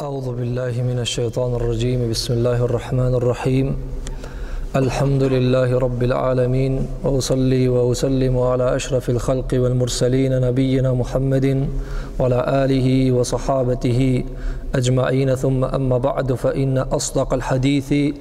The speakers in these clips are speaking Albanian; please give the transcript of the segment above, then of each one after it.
أعوذ بالله من الشيطان الرجيم بسم الله الرحمن الرحيم الحمد لله رب العالمين وأصلي وأسلم على أشرف الخلق والمرسلين نبينا محمد وعلى آله وصحابته أجمعين ثم أما بعد فإن أصدق الحديث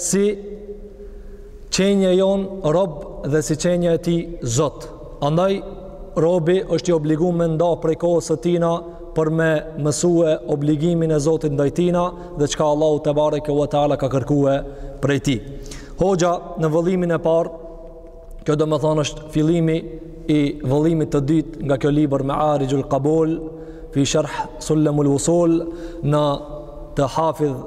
si qenie jonë rob dhe si qenie e tij zot. Andaj, robi është i obligu me nda prej kohës së tina për me mësue obligimin e zotit ndaj tina dhe çka Allahu tebareke ve teala ka kërkue prej tij. Hoxha në vëllimin e parë, kjo domethonë është fillimi i vëllimit të dytë nga kjo libër Mearixhul Kabul fi sherh Sul-lemul Vusul, na të Hafidh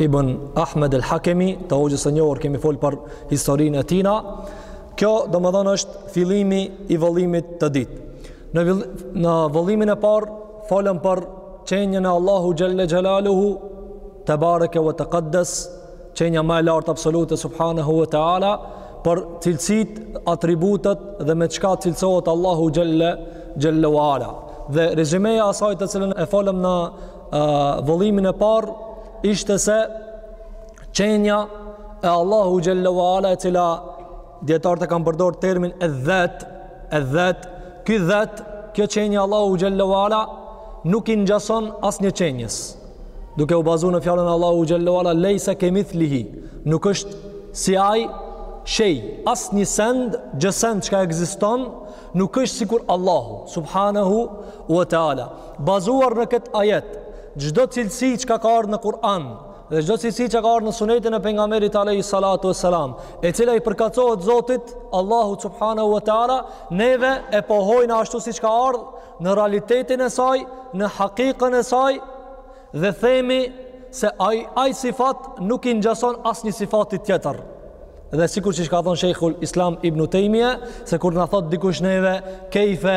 Ibn Ahmed el Hakemi, të hoxhës së njohur kemi fol për historinë e tina. Kjo domethonë është fillimi i vëllimit të dytë. Në, vill, në vëllimin e parë, folëm për qenien e Allahu xhel-le xhelaluhu, tebareke ve tekaddes, qenia ma e lartë absolute, subhanahu ve teala, për cilësitë, atributet dhe me çka cilësohet Allahu xhel-le ve ala. Dhe rezymeja e asaj të cilën e folëm në vëllimin e parë ishte se qenia e Allahu xhel-le ve ala e cila dijetarët e kanë përdor termin edh-dhat, edh-dhat, ky dhat, kjo qenia e Allahu xhel-le ve ala nuk i ngjason asnjë qenies duke u bazu në fjalën e Allahu xhel-le ve ala lejse kemithlihi nuk është si ai shej asnjë send gjësend çka ekziston nuk është sikur Allahu subhanahu wa ta'ala Bazuar në këtë ajet, çdo cilësi që ka ardhur në Kur'an dhe çdo cilësi që ka ardhur në Sunetin e pejgamberit alayhi salatu vesselam, e cila i përkatësohet Zotit, Allahu subhanahu wa taala, neve e pohojnë ashtu siç ka ardhur në realitetin e saj, në hakikën e saj dhe themi se ai ai sifat nuk i ngjason asnjë sifati tjetër. Dhe sikur që ka thënë Sheikhul Islam Ibn Taymija se kur na thot dikush neve kejfe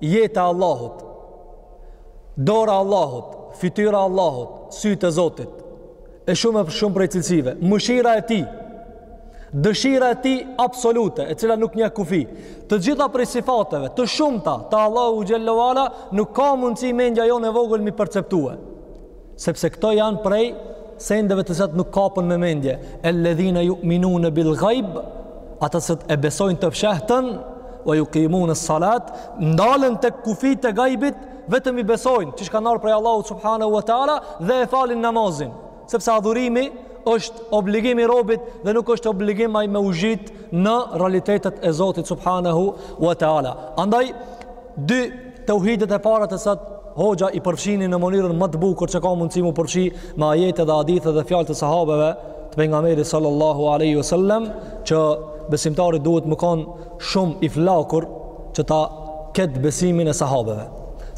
Jeta e Allahut, dora e Allahut, fytyra e Allahut, sytë e Zotit, e shumë e shumë prej cilësive, mëshira e tij, dëshira e tij absolute, e cila nuk njeh kufi, të gjitha prej sifateve, të shumta, të Allahu xhel-le ve ala, nuk ka mundësi mendja jonë e vogël m'i perceptue. sepse këto janë prej sendeve të cilat nuk kapen me mendje alladhina yu'minuna bil ghaib ata që e besojnë të fshehtën wa yuqimuna salat ndalen tek kufijtë e gajbit vetëm i besojnë çish kanë ardhur prej Allahut subhanahu wa taala dhe e falin namazin sepse adhurimi është obligim i robit dhe nuk është obligim ai me u zhyt në realitetet e Zotit subhanahu wa taala andaj Dy teuhidet e para të sot hoxha i përfshiu në mënyrën ma të bukur që ka mundësi m'u përfshi me ajete dhe hadithe dhe fjalë të sahabeve të pejgamberit sallallahu aleyhi ve sellem që besimtari duhet me konë shumë i flakur që ta ketë besimin e sahabeve.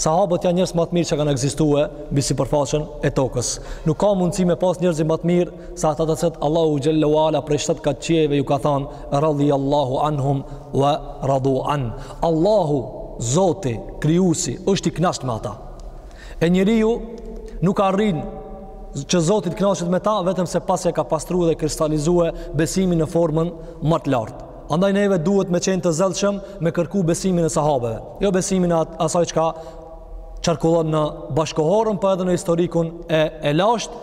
Sahabët janë njerëz ma të mirë që kanë ekzistue mbi sipërfaqen e tokës. Nuk ka mundësi me pas njerëz ma të mirë sa ata të cilët Allahu xhalle ve ala prej shtat katë qiejve ju ka thënë radhiyallahu anhum wa radu an Allahu Zoti krijuesi është i kënaqur me ata e njeriu nuk arrin që Zoti të kënaqet me ta vetëmse pasi e ka pastruar dhe kristalizuar besimin në formën më të lartë Andaj neve duhet me qenë të zellshëm me kërku besimin e sahabeve. Jo besimin e asaj çka qarkullon në bashkëkohorën, po edhe në historikun e, e lashtë,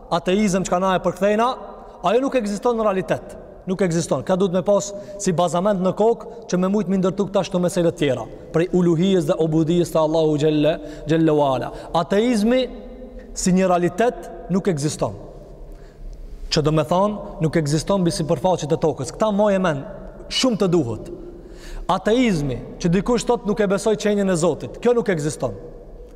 ateizëm çka na e përkthejna, ajo nuk egziston në realitet. Nuk egziston. Kta duhet me pas si bazament në kokë që me mujtë me i ndërtu këta tash meselet tjera. Prej uluhijës dhe ubudijës të Allahu Xhelle, Xhelle ve ala. Ateizmi si një realitet nuk egziston. Që domethënë, nuk egziston mbi sipërfaqet e tokës. Këta maje men, shumë të duhet. Ateizmi që dikush thotë nuk e besoj qenjën e Zotit. Kjo nuk egziston.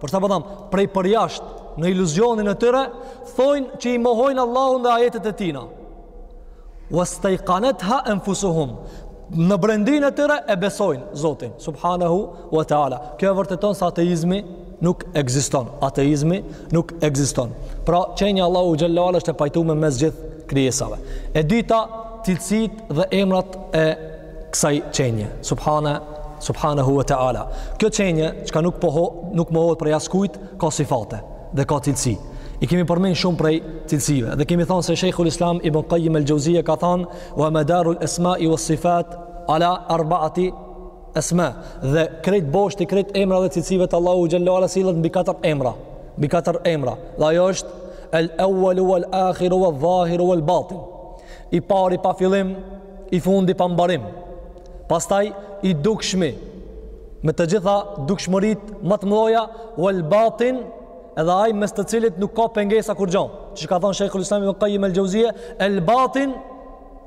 Për sa po tham, prej përjasht në iluzionin e tyre, thonë që i mohojnë Allahun dhe ajetet e Tijna. Wastayqanat-ha anfusuhum. Në brendinë e tyre e besojnë Zotin subhanahu wa taala. Kjo e vërteton se ateizmi nuk ekziston. Ateizmi nuk ekziston. Pra, qenja e Allahut xhalle ve ala është e pajtuar ndërmes gjithë krijesave. E dyta, cilësitë dhe emrat e kësaj qenje subhane subhanahu wa taala kjo qenje çka nuk poho nuk mohohet prej askujt ka sifate dhe ka cilësi i kemi përmend shumë prej cilësive dhe kemi thënë se shejhul islam ibn qayyim el jauziye ka thënë wa madaru al asma wa sifat ala arbaati asma dhe krejt boshti krejt emrave dhe cilësive të Allahu xhalle ve ala sillet mbi katër emra mbi katër emra dhe ajo është el awwal wal akhir wal zahir wal batin i pari pa fillim i fundi pa mbarim. Pastaj i dukshmi me të gjitha dukshmëritë më të mëdha wal batin edhe ai mes të cilit nuk ka pengesa kurgjo. Çka thënë Sheikhul Islam Ibn Qayyim al-Jauziyje, el batin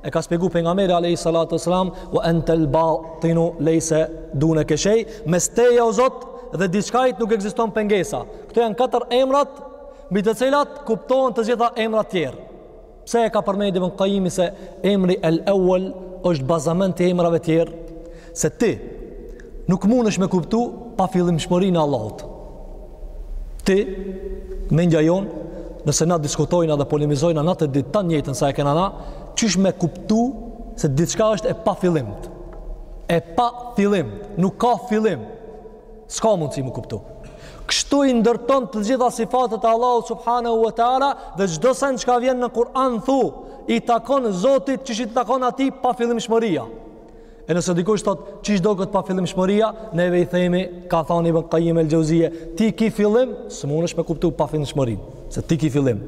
e ka shpjegu pejgamberi alayhi salatu wasalam wa anta al batinu fa laysa dunaka shay mes teja o zot dhe diçkait nuk ekziston pengesa këto janë katër emrat mbi të cilat kuptohen të gjitha emrat tjerë Pse e ka përmendur Ibn Qayimi se emri El Awwal është bazament i emrave të tjerë? Se ti nuk mundesh me kuptu pafillimshmërinë e Allahut. Ti mendja jonë, nëse na diskutojna dhe polemizojna natë ditë tanë jetën sa e kena na, qysh me kuptu se diçka është e pafillimtë. E pafillimtë, nuk ka fillim. S'ka mundësi me kuptu. Kështu i ndërton të gjitha sifatet e Allahut subhanahu wa taala dhe çdo sen çka vjen në Kur'an thu i takon Zotit qysh i takon atij pafillimshmëria. E nëse dikush thotë qysh duket pafillimshmëria, neve i themi ka thanë Ibn Qayyim el-Jauziye, ti ki fillim, s'mundesh me kuptu pafillimshmërinë. Se ti ki fillim.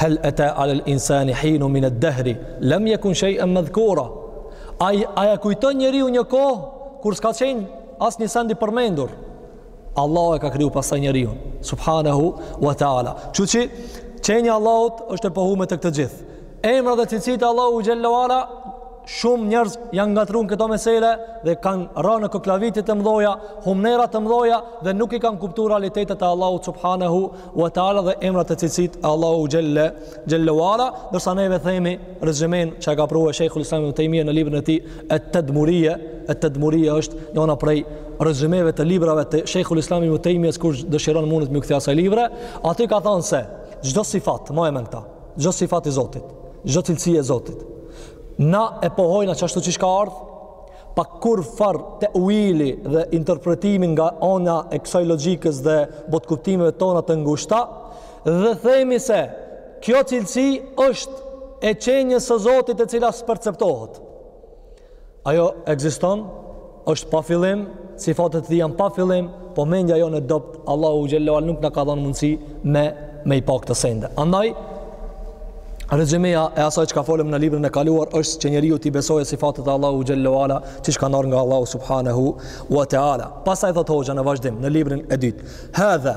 Hel eta alel insani hinu mined-dehri, lem jekun shej'en medhkura. A e kujton njeriu një kohë, kur s'ka qenë asnjë send i përmendur. Allahu e ka kriju pasaj njeriun. Subhanahu wa ta'ala. Kështu që qenja e Allahut është e pohume te të gjithë. Emrat dhe cilësitë e Allahu xhelle ue ala shumë njerëz janë ngatruar n'këto mesele dhe kanë rënë në koklavitje të mëdha, humnera të mëdha dhe nuk i kanë kuptuar realitetet e Allahut subhanahu wa taala dhe emrat e cilësitë e Allahu xhelle xhelle wala, ndërsa neve themi rezymen çka e ka pru Sheikhul Islam ibn Taymija në librin e tij At-Tadmuriyya, At-Tadmuriyya është njëra prej rezymeve të librave të Sheikhul Islam ibn Taymija kush dëshiron mundet m'iu kthy asaj libre, aty ka thënë se çdo sifat, maje mend këta. Çdo sifat i Zotit, çdo cilësi e Zotit. Na e pohojna qashtu siç ka ardh, pa kurrfarë te'uili dhe interpretimi nga ana e kësaj logjikës dhe botëkuptimeve tona të ngushta dhe themi se kjo cilësi është e qenjës së Zotit e cila s'perceptohet. Ajo ekziston, është pa fillim, sifatet e tij janë pa fillim, po mendja jonë e dobët, Allahu xhelle ue ala nuk na ka dhënë mundësi me me i pa këto sende. Andaj rezymeja e asaj çka folëm në librin e kaluar është që njeriu t'i besojë sifatet e Allahu xhelle ue ala, siç kanë ardh nga Allahu subhanahu wa taala. Pastaj thotë hoxha në vazhdim në librin e dytë. Hadha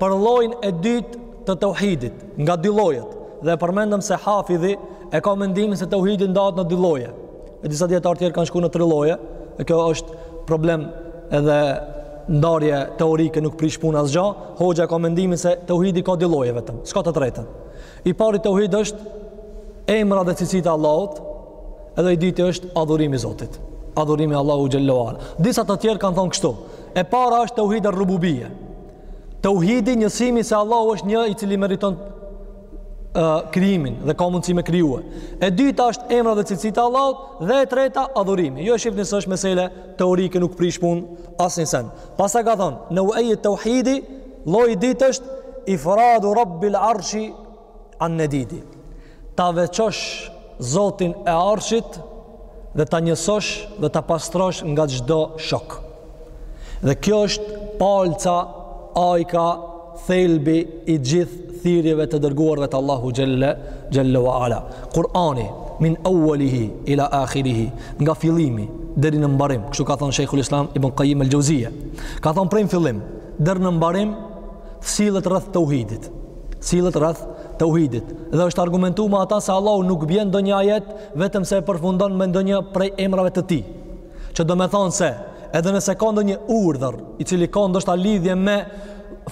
Për llojin e dytë të tauhidit, nga dy llojet, dhe e përmendëm se Hafidhi e ka mendimin se tauhidi ndahet në dy lloje. E disa dijetarë të tjerë kanë shkuar në tre lloje, e kjo është problem edhe ndarje teorike nuk prish punë asgjë. Hoxha ka mendimin se tauhidi ka dy lloje vetëm, s'ka të tretën. I pari tauhid është emra dhe cilësitë e Allahut, edhe i dyti është adhurimi i Zotit. Adhurimi Allahu xhelle ue ala. Disa të tjerë kanë thonë kështu. E para është tauhid ar-rububiyya, Tauhidi, njësimi se Allahu është një i cili meriton uh, krijimin dhe ka mundësi me krijuar. E dyta është emra dhe cilësitë e Allahut dhe e treta adhurimi. Jo e shihni se është mesele teorike nuk prish punë asnjë sen. Pastaj ka thonë, neu'ajit-tauhidi, lloji i dytë është ifradu rabbil arshi An nedidi, ta veçosh Zotin e Arshit dhe ta njësosh dhe ta pastrosh nga çdo shok. Dhe kjo është palca, ajka, thelbi i gjithë thirrjeve të të dërguarve të Allahu xhelle xhelle wa ala. Kur'ani min awwalihi ila akhirih, nga fillimi deri në mbarim, kështu ka thënë Sheikhul Islam Ibn Qayyim al-Jauziyja. Ka thënë prej në fillim deri në mbarim, sillet rreth tauhidit. sillet rreth tauhidit dhe është argumentuar me ata se Allahu nuk bjen ndonjë ajet vetëm se e përfundon me ndonjë prej emrave të tij. Që domethonë se edhe nëse ka ndonjë urdhër i cili ka ndoshta lidhje me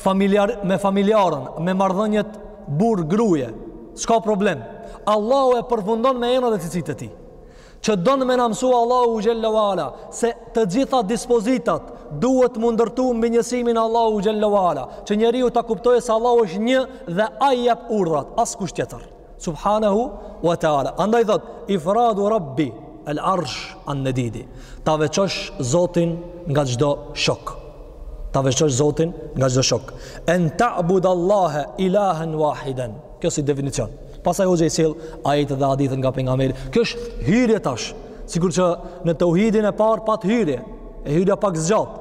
familjar me familjarën, me marrëdhëniet burrë grue, s'ka problem. Allahu e përfundon me emrat e cilësitë e tij. që don me na mësua Allahu xhalla wala se të gjitha dispozitat duhet m'u ndërtu mbi njësimin e Allahut xhalla wala që njeriu ta kuptojë se Allahu është një dhe ai jep urdhrat askush tjetër subhanahu wa taala andaj thotë ifradu rabbi al arsh an nadidi ta veçosh zotin nga çdo shok ta veçosh zotin nga çdo shok en ta'buda Allaha ilahan wahidan Kjo si definicion. Pastaj hoxha i sjell ajete dhe hadithe nga pejgamberi. Kjo është hyrje tash, sikur që në tauhidin e parë pat hyrje, e hyrja pak zgjat.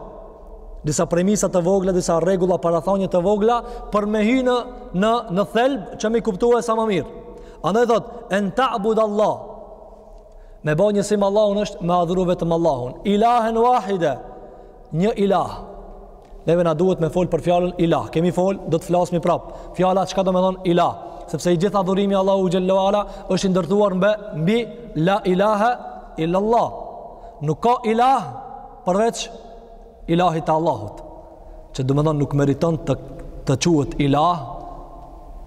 Disa premisa të vogla, disa rregulla parathonje të vogla për me hy në në në thelb që m'i kuptue sa më mirë. Andaj thotë en ta'bud Allah. Me bo njësim Allahun është me adhurue vetëm Allahun. Ilahen wahide. Një ilah. Neve na duhet me fol për fjalën ilah. Kemi fol, do të flasmi prap. Fjala çka domethonë ilah? Sepse i gjithë adhurimi i Allahut xhallahu ala është i ndërtuar mbi mbi la ilaha illa Allah. Nuk ka ilah përveç ilahit të Allahut. Që domethonë nuk meriton të të quhet ilah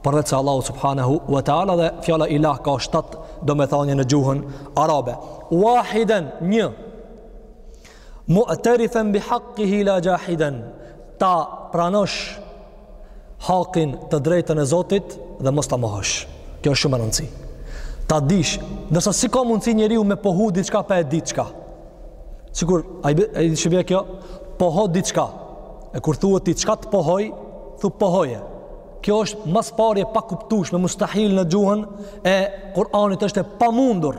përveç Allahu subhanahu wa taala dhe fjala ilah ka shtatë domethënie në gjuhën arabe. Wahiden një Mu'tarifen bi haqqihi la jahidan. Ta pranosh hakin të drejtën e Zotit dhe mos ta mohosh. Kjo është shumë e rëndësishme. Ta dish, ndërsa si ka mundësi njeriu me pohu diçka pa e di çka. Sikur i shqipja kjo, poho diçka. E kur thuet ti çka të pohoj, thu pohoje. Kjo është ma së pari e pakuptueshme, mustahil në gjuhën e Kur'anit është e pamundur.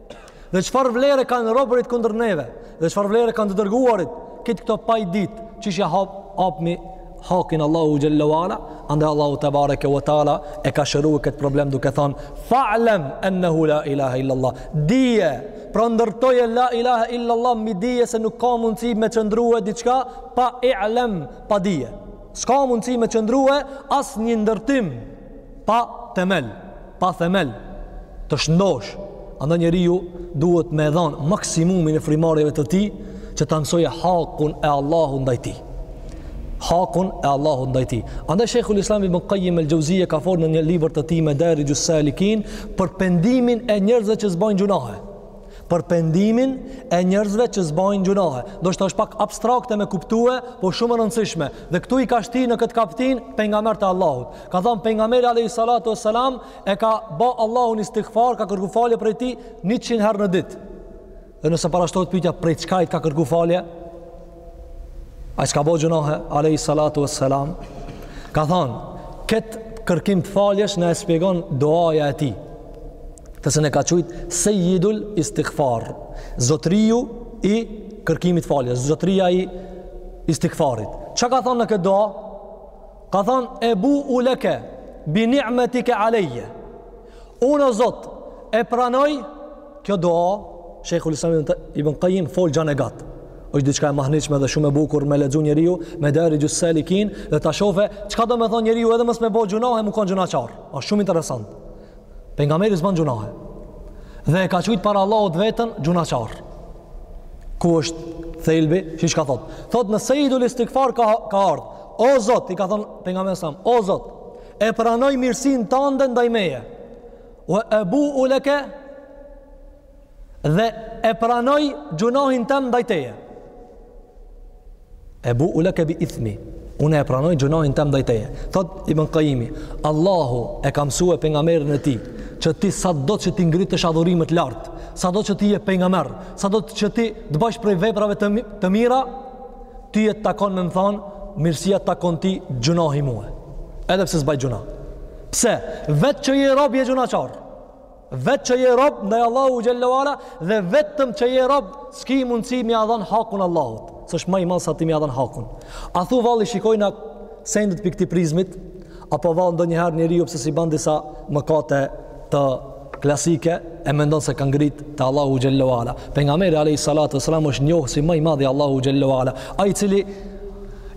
Dhe çfarë vlere kanë robërit kundër neve? Dhe çfarë vlere kanë të dërguarit? Këtë këto pa e ditë, çish ja hap, hapmi hakin Allahut xhalla wala, andaj Allahu tebareke we teala, e ka shëru këtë problem duke thonë, fa'lem ennehu la ilaha illallah, dije, pra ndërtoje la ilaha illallah, mbi dije se nuk ka mundësi me qëndrue diçka, pa ilm, pa dije. S'ka mundësi me qëndrue asnjë ndërtim, pa themel. pa themel të shëndoshë andaj njeriu duhet me dhanë maksimumin e frymarrjeve të tij që ta mësojë hakun e Allahut ndaj tij hakun e Allahut ndaj tij. Andaj Sheikhul Islam Ibn Qayyim al-Jauziyja ka folur në një libër të tij Madarijus Salikin për pendimin e njerëzve që s'bajnë gjunahe. Për pendimin e njerëzve që s'bajnë gjunahe. Ndoshta është pak abstrakte me kuptue, por shumë e rëndësishme. Dhe këtu i ka shti në këtë kaptinë pejgamberët e Allahut. Ka thënë pejgamberi alayhi salatu wasalam e ka ba Allahun istighfar, ka kërku falje prej tij 100 herë në ditë. Dhe nëse parashtohet pyetja prej çka i ka kërku falje? Ai s'ka bo gjunahe alayhi salatu wasalam. Ka thënë kët kërkim të faljes na e shpjegon duaja e tij. Të cilën e ka qujt Sayyidul Istighfar. Zotriu i kërkimit të faljes, zotria i istighfarit. Çka ka thënë në këtë dua? Ka thënë Ebu'u leke bi ni'metike alejje. Unë o Zot e pranoj kjo dua Shejhul Islam Ibn Kajim fol gjan e gat është diçka e mahnitshme dhe shumë e bukur me lexu njeriu Medarixhus Salikin dhe ta shofe çka domethonë njeriu edhe mos me bo gjunahe mu konë gjunaqar është shumë interesant Pejgamberi s'ban gjunahe. Dhe e ka qujt para Allahut veten gjunaqar. Ku është thelbi? Siç ka thot. Thot në Seidul Istighfar ka ka ardh. O Zot, i ka thon pejgamberi sa, o Zot, e pranoj mirësinë tande ndaj meje. Wa abu'u laka dhe e pranoj gjunahin tem ndaj teje. Ebu'u leke bi ithmi, unë e pranoj gjunahin tem ndaj teje. Thot Ibn Kajimi, Allahu e ka mësue pejgamberin e tij, që ti sado që t'i ngritsh adhurimet lartë, sado që ti je pejgamber, sado që ti të bajsh prej veprave të, të mira, ty të takon me më thonë, mirësia të takon ty gjunahi mue. Edhe pse s'baj gjunah. Pse? Vetë që je rob je gjunaqar. Vetë që je rob ndaj Allahut xhelle ue ala dhe vetëm që je rob, s'ke mundësi me ia dhan hakun Allahut. Se është ma i madh se ti me ia dhan hakun. A thu vall i shikojna sendet prej këtij prizmit, apo vallë ndonjëherë njeriu pse s'i ban disa mëkate të klasike e mendon se ka ngrit te Allahu xhelle ue ala. Pejgamberi alayhi salatu wasalam është njohësi ma i madh i Allahut xhelle ue ala. Ai i cili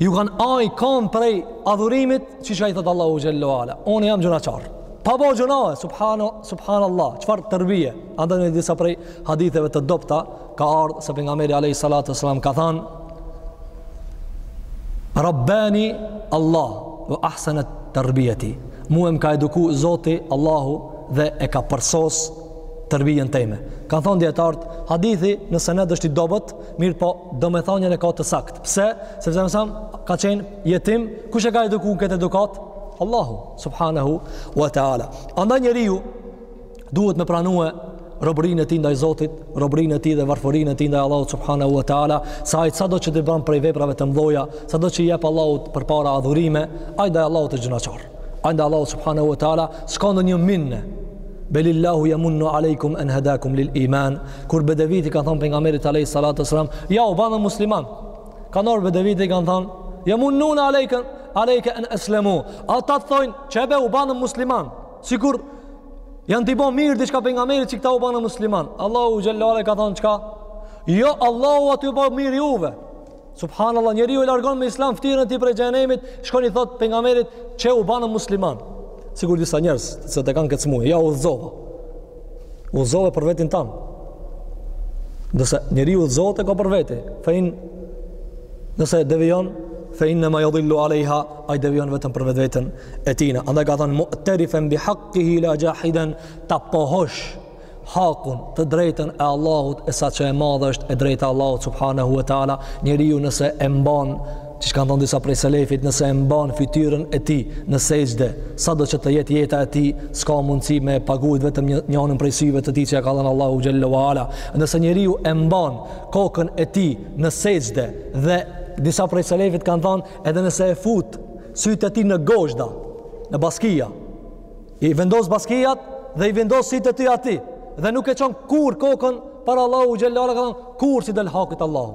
ju kanë aj kamt prej adhurimit, qysh ai thot Allahut xhelle ue ala. Unë jam gjunaqar. Pa bo gjunahe, subhano, subhan Allah, çfarë terbije? Andaj në disa prej haditheve të dobta, ka ardhë se pejgamberi alayhi salatu wasalam ka thanë, Rabbani Allah, ve ahsene terbijeti, mue më ka eduku Zoti Allahu dhe e ka përsos terbijen teme. Kanë thonë dijetarët, hadithi në sened është i dobët, mirëpo domethonien e ka të saktë. Pse? Se pejgamberi sam, ka qenë jetim, kush e ka eduku në këtë edukatë? Allahu. Subhanahu wa ta'ala. Andaj njeriu duhet me pranue robërinë e tij ndaj Zotit, robërinë e tij dhe varfërinë e tij ndaj Allahut subhanahu wa taala, se ai sado që të bën prej veprave të mëdha, sado që i jep Allahut përpara adhurime, ai ndaj Allahut është gjunaqar. Ai ndaj Allahut subhanahu wa taala s'ka ndonjë minne. Belillahu yamunnu alaykum an hadakum lil iman. Kur bedevitë i kanë thënë pejgamberit alayhi salatu wasalam, ja u bënë musliman. Kanë ardhur bedevitë i kanë thënë, yamunnuna alaykum alejke en eslemu ata të thojnë që ebe u banëm musliman sikur janë t'i bo mirë diçka pejgamberit që këta u banë musliman Allahu xhelle ala ka thonë çka jo Allahu a t'ju bo mirë juve subhanallah njeriu e largon me islam fytyrën e tij prej xhehenemit shkon i thot pejgamberit që u banëm musliman sikur disa njerëz sot e kanë këtë smuje ja udhëzova Udhëzove për vetin tanë. Nëse njeriu udhëzohet e ka për vete, fe in nëse devijon, fe innema jadhillu alejha, ai devijon vetëm për vetveten e tina. Andaj ka thënë, mu'terifen bi hakkihi la xhahiden, ta pohosh hakun të drejtën e Allahut, e sa që e madhe është e drejta e Allahut subhanahu wa taala, njeriu nëse e mban, Siç kanë thënë disa prej selefit, nëse e mban fytyrën e tij në sexhde, sado që të jetë jeta e tij, s'ka mundësi me e pagujt vetëm një, njërin prej syve të tij që ja ka dhënë Allahu xhelle ve ala. Nëse njeriu e mban kokën e tij në sexhde dhe disa prej selefit kanë thënë, edhe nëse e fut sytë e tij në gozhda, në baskia, i vendos baskiat dhe i vendos sytë e tij aty dhe nuk e çon kurrë kokën para Allahu xhelle ala, ka thënë kurrë s'i del hakut Allahu.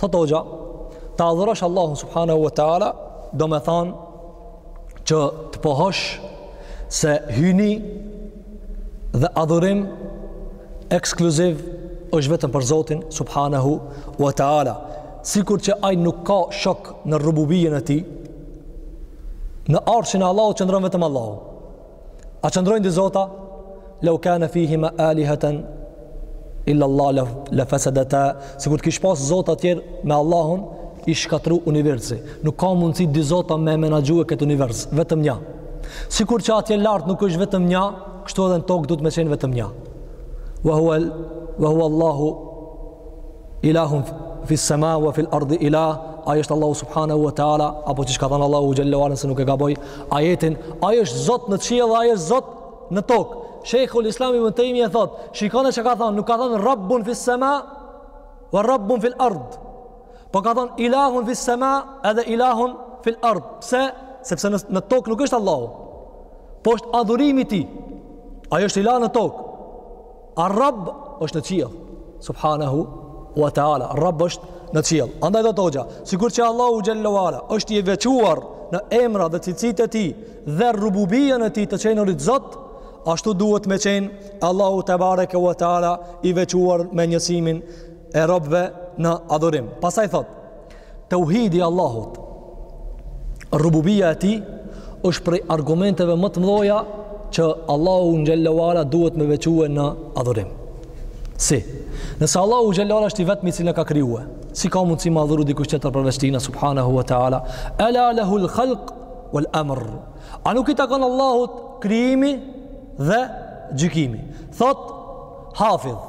Thotë hoxha, ta adhurosh Allahun subhanahu wa taala domethan që të pohosh se hyjni dhe adhurim ekskluziv është vetëm për Zotin subhanahu wa taala. Sikur që ai nuk ka shok në rububien e tij, në arshin e Allahut qëndron vetëm Allahu. A qëndrojnë dy zota? Lau kane fihima aliheten illa Allah le fesedeta sikur të kish pas zota tjerë me Allahun ish shkatrru universi nuk ka mundësi dy zota me menaxhu këtë univers vetëm nja sikur që atje lartë nuk është vetëm nja kështu edhe në tokë duhet me qenë vetëm nja wa hua Allahu Ilahun fis sama wa fil ardhi ilah, ai është Allahu subhanahu wa taala, apo siç ka thënë Allahu xhelle ve ala nëse nuk e gaboj ajetin, ai është Zot në qiell dhe ai është Zot në tokë. Sheikhul Islam ibn Taymije thotë, shikoni çka ka thënë, nuk ka thënë Rabbun fis sama wa Rabbun fil ard. Po ka thënë Ilahun fis sama edhe Ilahun fil ard. Pse? Sepse në, në tokë nuk është Allahu. Po është adhurimi i tij. Ai është Ilah në tokë. Ar-Rabb është në qiell. Subhanahu wa ta'ala. Rabb është në qiell. Andaj thotë hoxha, sikur që Allahu xhelle ve ala është i veçuar në emra dhe cilësitë e tij dhe rububien e tij të qenurit Zot, ashtu duhet me qenë Allahu tebareke wa ta'ala i veçuar me njësimin e robëve në adhurim. Pastaj thotë Tauhidi i Allahut, Rububia e tij është prej argumenteve më të mdhaja që Allahu xhel-le ue ala duhet me veçue në adhurim. Si? Nëse Allahu xhel-le ue ala është i vetmi i cili na ka krijue, si ka mundësi me adhuru dikush tjetër përveç tina subhanahu wa taala? Ala lahu al-khalq wal amr. A nuk i takon Allahut krijimi dhe gjykimi? Thot Hafidh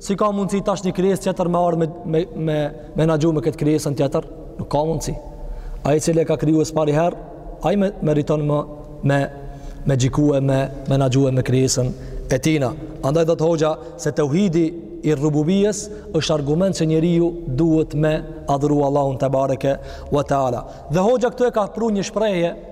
Si ka mundësi tash një krijesë tjetër me ardhë me, me, me menaxhu me këtë krijesën tjetër? Nuk ka mundësi. Ai cili e ka krijue së pari herë, ai me, meriton më me, me gjikue, me, menaxhue me krijesën e tina. Andaj thotë hoxha se teuhidi i rububijes është argument që njeriu duhet me adhuru Allahun tebareke ve teala. Dhe hoxha këtu e ka pru një shprehje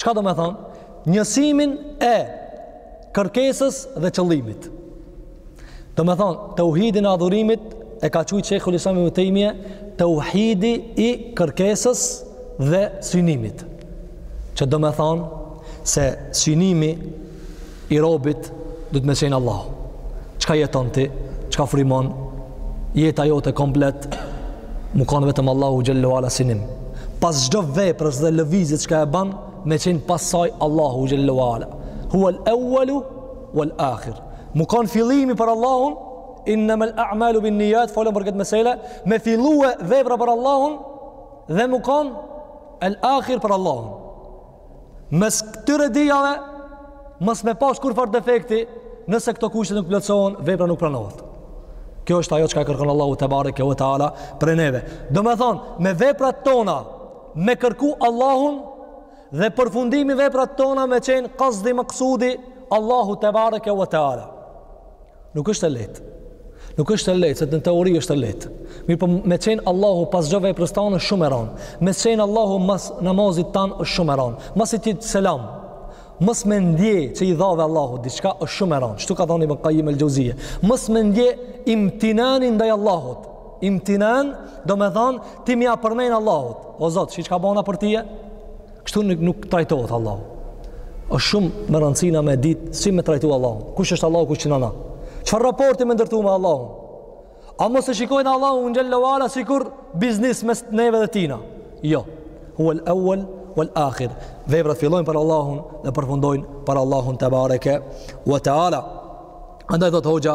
Çka domethonë? Njësimin e kërkesës dhe qëllimit. Domethonë, teuhidin e adhurimit e ka qujtë Shejhul Islam Ibn Tejmije, teuhidi i kërkesës dhe synimit. Që domethonë, se synimi i robit duhet me qenë Allahu. Çka jeton ti? Çka frymon? Jeta jote komplet me kanë vetëm Allahu xhel-le ue ala synim. Pas çdo veprës dhe lëvizjes çka e ban, me qenë pas saj Allahu xhel-le ue ala. Huwa al-awwalu wal-akhir. Me kanë fillimi për Allahun, innamal a'malu bin-niyyat, folëm për këtë mesele, me fillue vepra për Allahun dhe me kanë al-akhir për Allahun. Mes këtyre dyjave mos me pas kurrfar defekti, nëse këto kushte nuk plotësohen, vepra nuk pranohet. Kjo është ajo çka kërkon Allahu tebareke ve teala prej neve. Domethonë, me veprat tona me kërku Allahun dhe përfundimi veprat tona me qenë kasdi, maksudi Allahu tebareke ve teala. Nuk është e lehtë. Nuk është e lehtë, se në teori është e lehtë. Mirëpo me qenë Allahu pas çdo veprës tane është shumë e ranë. Me qenë Allahu mas namazit tan është shumë e ranë. Masi t'jep selam, mos me ndje që i dhave Allahut diçka është shumë e ranë. Shtu ka thon Ibn Kajim el Xheuzije. Mos me ndje imtinanin ndaj Allahut. Imtinan domethanë ti me ia përmen Allahut. O Zot, shi çka bona për tye? Kështu nuk, nuk trajtohet Allahu. Është shumë me rëndësi na me ditë si me trajtu Allahun. Kush është Allahu, kush jena na? Çfarë raporti me ndërtu me Allahu? A mos e shikojna Allahun xhel-le ue ala sikur biznis mes neve dhe tina? Jo. Huel ewel wel akhir. Veprat fillojnë për Allahun dhe përfundojnë për Allahun tebareke ve teala. Andaj thotë hoxha,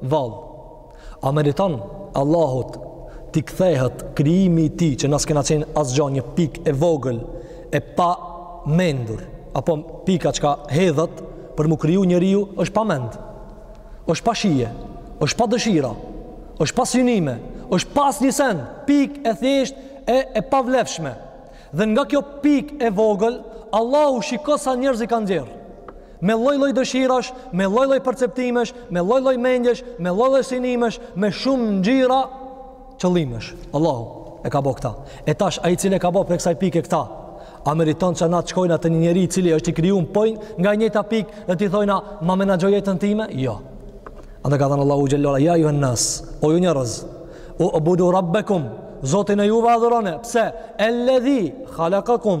Vallë, a meriton Allahu t'i kthehet krijimi i tij që na s'kena qenë asgjë një pikë e vogël e pamendur, apo pika çka hedhët për m'u kriju njeriu është pa mend. Është pa shije, është pa dëshira, është pa synime, është pa asnjë send, pikë e thjeshtë e e pavlefshme. Dhe nga kjo pikë e vogël, Allahu shiko sa njerëz i ka nxjerrë. me lloj-lloj dëshirash, me lloj-lloj perceptimesh, me lloj-lloj mendjesh, me lloj-lloj synimesh, me shumë ngjyra qëllimesh. Allahu e ka bërë këta. E tash ai i cili e ka bërë prej kësaj pike këta, a meriton që na të shkojna te një njeri i cili është i krijuar po nga e njëjta pikë dhe t'i thojna ma menaxho jetën time? Jo. Andaj ka thënë Allahu xhelle ue ala ja ejjuhen nas, o ju njerëz, u ubudu rabbakum, Zotin e juve adhuroni. Pse? Elledhi khalaqakum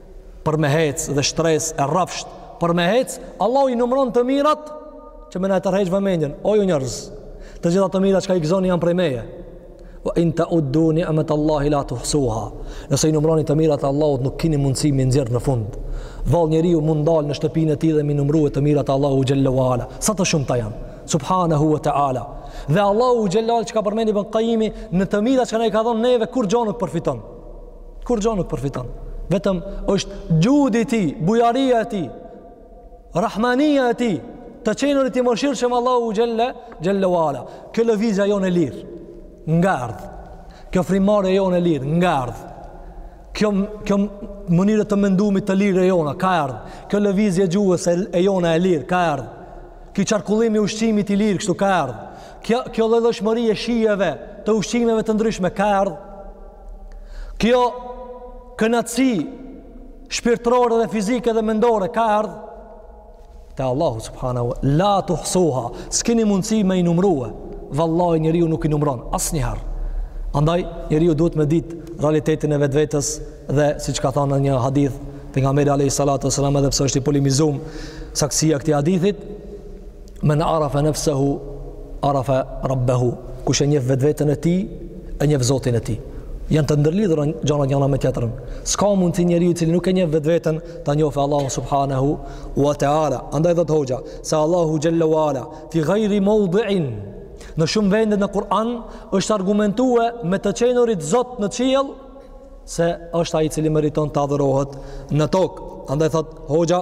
për me hec dhe shtres e rrafsht për me hec Allahu i numëron të mirat që me na tërheq vëmendjen o ju njerëz të gjitha të mirat që i gëzoni janë prej meje wa in ta'uddu ni'mat Allahi la tuhsuha nëse i numëroni të mirat e Allahut nuk keni mundësi m'i nxjerr në fund vallë njeriu mund ndal në shtëpinë e tij dhe m'i numrue të mirat e Allahut xhelle ue ala sa të shumta janë subhanahu wa ta'ala dhe Allahu xhelle ue ala siç ka përmend ibn Qayimi në të mirat që na i ka dhënë neve kurgjo nuk përfiton Kurgjo nuk përfiton. Vetëm është xhudi i tij, bujaria e tij, rahmania e tij, të qenurit i mëshirshëm Allahu xhelle, xhelle wa ala. Kjo lëvizja jonë e lirë, nga ardhë. Kjo frymëmarrje jonë e lirë, nga ardhë. Kjo, kjo mënyrë e të mendumit të lirë e jona, ka ardhë. Kjo lëvizje e gjuhës e, e jona e lirë, ka ardhë. Ky qarkullim i ushqimit i lirë, kështu ka ardhë. Kjo, kjo llojllojshmëri e shijeve të ushqimeve të ndryshme ka ardhë. Kjo kënaqësi shpirtrore dhe fizike dhe mendore ka ardhë te Allahu subhanahu la tuhsuha, s'keni mundësi me i numrua. Vallahi njeriu nuk i numron asnjëherë. Andaj njeriu duhet me ditë realitetin e vetvetes dhe siç ka thënë në një hadith pejgamberi alayhi salatu wasallam edhe pse është i polemizum saktësia e këtij hadithit, Men arafa nefsehu, arafa rabbehu. Kush e njef vetveten e tij, e njef zotin e tij. Janë të ndërlidhura gjanat njana me tjetrën. S'ka mund të njeriu i cili nuk e njef vetveten, ta njofe Allahun subhanahu wa ta'ala. Andaj thotë hoxha, se Allahu xhelle wa ala, fi gajri maudhin, në shumë vende në Kur'an, është argumentue me të qenurit zot në qiel, se është ai i cili meriton të adhurohet në tokë. Andaj thotë hoxha,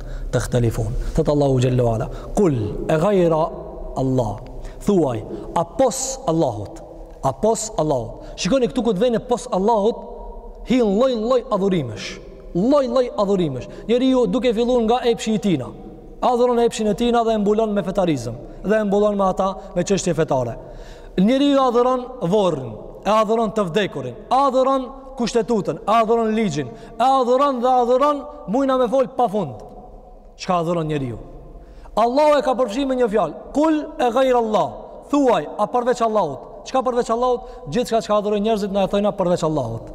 Tehtelifun. Thotë Allahu Jelle wa Ala, Kul e gajra Allah. Thuaj, a pos Allahut? A pos Allahut? Shikoni këtu ku të vjen pos Allahut, hin lloj lloj adhurimesh. Lloj lloj adhurimesh. Njeriu duke filluar nga epshi i tina, adhuron epshin e tina dhe e mbulon me fetarizëm dhe e mbulon me ata me çështje fetare. Njeriu adhuron vorrin, e adhuron të vdekurin, adhuron kushtetutën, adhuron ligjin, E adhuron dhe adhuron, mujna me fol pa fund. Çka adhuron njeriu? Allahu e ka përfshirë me një fjalë. Kul e ghayr Allah. Thuaj, a përveç Allahut? Çka përveç Allahut? Gjithçka çka adhurojnë njerëzit na e thojnë përveç Allahut.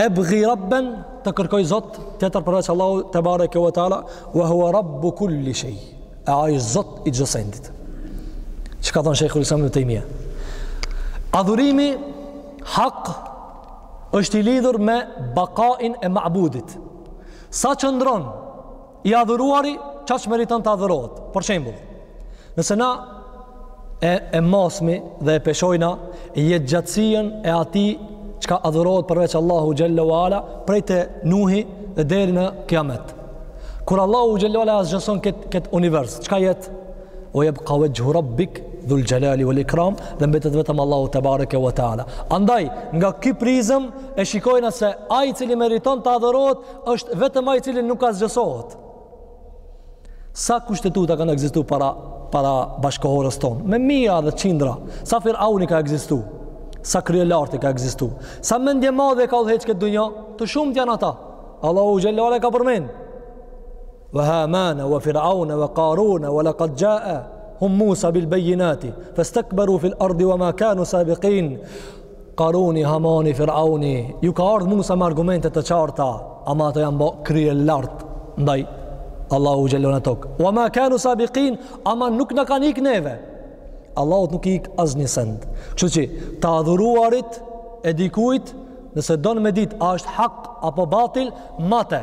Ebghi rabben të kërkoj zot tjetër përveç Allahut tebareke we teala wa hua rabbu kulli shej e ai zot i çdo sendit çka thonë shejhul islam ibn Tejmije adhurimi hak është i lidhur me bakain e ma'budit. Sa qëndron i adhuruari, qaq meriton të adhurohet. Për shembull, nëse na e, e masmi dhe e peshojna jetëgjatësinë e atij çka adhurohet përveç Allahu Gjellu Ala, prej te Nuhi dhe deri në kiamet. Kur Allahu Gjellu Ala asgjëson këtë kët univers, çka jet? We jebka vejhu rabbik dhul gjelali wel ikram dhe mbetet vetëm Allahu tebareke we teala. Andaj, nga ky prizëm e shikojna se ai cili meriton të adhurohet është vetëm ai cili nuk asgjësohet. Sa kushtetuta kanë ekzistu para, para bashkohorës tonë? Me mija dhe çindra. Sa firauni ka ekzistu? Sa kryelarti ka ekzistu? Sa mendjemadhë ka udhëheq këtë dunja? Të shumtë janë ata. Allahu gjela ala e ka përmend. Wa Hamana wa Fir'auna wa Qaruna wa laqad ja'a hum Musa bil bayyinati fastakbaru fil ardi wa ma kanu sabiqin. Qaruni, Hamani, Fir'auni, ju ka ardhur Musa me argumente të qarta, ama ato janë bë kryelart ndaj Allahut xhel në tokë. Wa ma kanu sabiqin, ama nuk na kanë ik neve. Allahut nuk i ik asnjë send. Kështu që të adhuruarit e dikujt, nëse don me ditë a është hak apo batil, mate.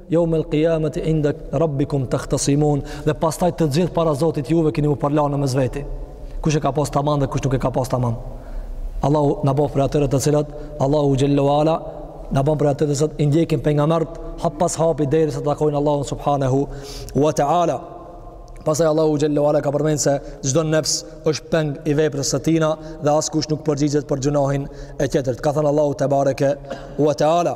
jaumel kijameti inde rabbikum tehtesimun dhe pastaj të gjithë para Zotit juve kini m'u përla në mes veti kush e ka pas taman dhe kush nuk e ka pas taman Allahu na bëftë prej atyre të cilat Allahu gjellu ala na bëftë prej atyre të cilat i ndjekin pejgamberët hap pas hapi deri sa ta takojnë Allahun subhanahu wa ta'ala Pastaj Allahu Gjellu Ala ka përmend se çdo nefs është peng i veprës së tina dhe askush nuk përgjigjet për gjynahin e tjetrit. Ka thënë Allahu Tebareke wa Teala.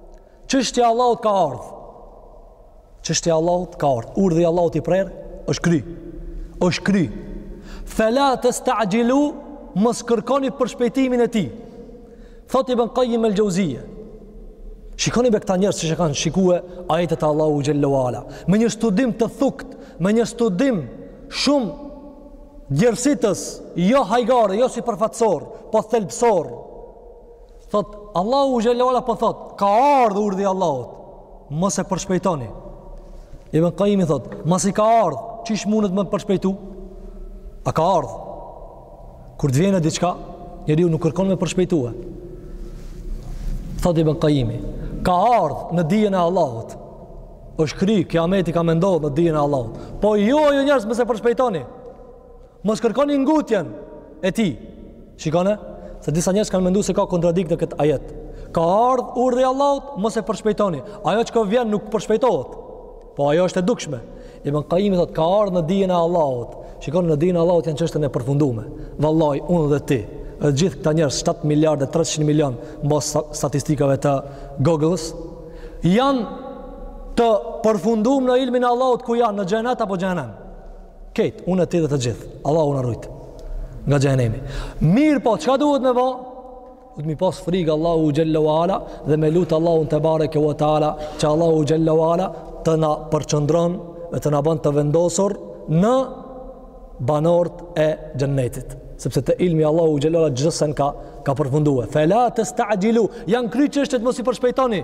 Çështja e Allahut ka ardhë. Çështja e Allahut ka ardhë. Urdhri i Allahut i prerë, është kry. është kry. Fela testaxhilu, mos kërkoni përshpejtimin e tij. Thotë Ibn Kajim el-Xheuzije. Shikoni be këta njerëz qysh e kanë shikue ajetet e Allahut xhele ue ala. Me një studim të thukët, me një studim shumë djersitës, jo hajgare, jo sipërfaqsor, po thelbësor. Thotë, Allahu xhele ue ala po thotë, ka ardhë urdhri i Allahut, mos e përshpejtoni. Ibn Kajimi thotë, masi ka ardhë, qysh mundet me përshpejtu? A ka ardhë? Kur të vjen diçka, njeriu nuk kërkon me përshpejtue. Thotë Ibn Kajimi, ka ardhë në dijen e Allahut, është kry, kijameti ka me ndodhë në dijen e Allahut, po ju, o njerëz, mos e përshpejtoni. Mos kërkoni ngutjen e tij. Shikone, se disa njerëz kanë mendu se ka kontradiktë në këtë ajet. Ka ardhë urdhri i Allahut, mos e përshpejtoni. Ajo çka vjen nuk përshpejtohet. Po ajo është e dukshme. Ibn Kajimi thotë, ka ardhë në dijen e Allahut. Shikone, në dijen e Allahut janë çështjet e përfundume. Vallaj, unë dhe ti, dhe gjithë këta njerëz, 7 miliard e 300 milion, mbas statistikave të Google-ës, janë të përfundume në ilmin e Allahut ku janë, në xhenet apo xhehenem. Kejt, unë e ti dhe të gjithë. Allahu na rujtë nga xhehenemi. Mirëpo, çka duhet me ba? Duhet me i pas frigë Allahut xhele ue ala dhe me lutë Allahun tebareke ue teala që Allahu xhele ue ala të na përqendron dhe të na bën të vendosur në banorët e xhenetit. Sepse te ilmi i Allahut xhele ue ala gjithsen ka, ka përfundue. Fela testaxhilu, janë kry çështjet, mos i përshpejtoni.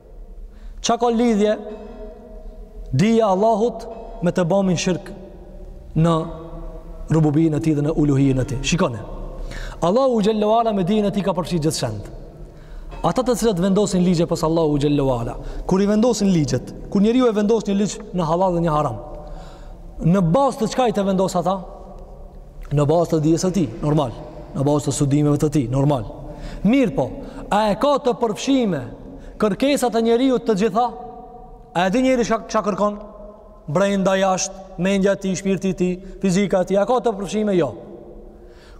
Ça ka lidhje dija e Allahut me të bamin shirk në rububijen e tij dhe në uluhijen e tij. Shikone, Allahu xhele ue ala me dijen e tij ka përfshi gjithsend. Ata të cilët vendosin ligje pas Allahut xhele ue ala, kur i vendosin ligjet, kur njeriu e vendos një ligj, një hallall dhe një haram, në bazë të çkahit e vendos ata? Në bazë të dijes së tij, normal. Në bazë të studimeve të tij, normal. Mirëpo, a e ka të përfshime kërkesat e njeriut të gjitha, a e di njeriu çka, çka kërkon? Brenda, jashtë, mendja e tij, shpirti i tij, fizika e tij, a e ka të përfshime? Jo.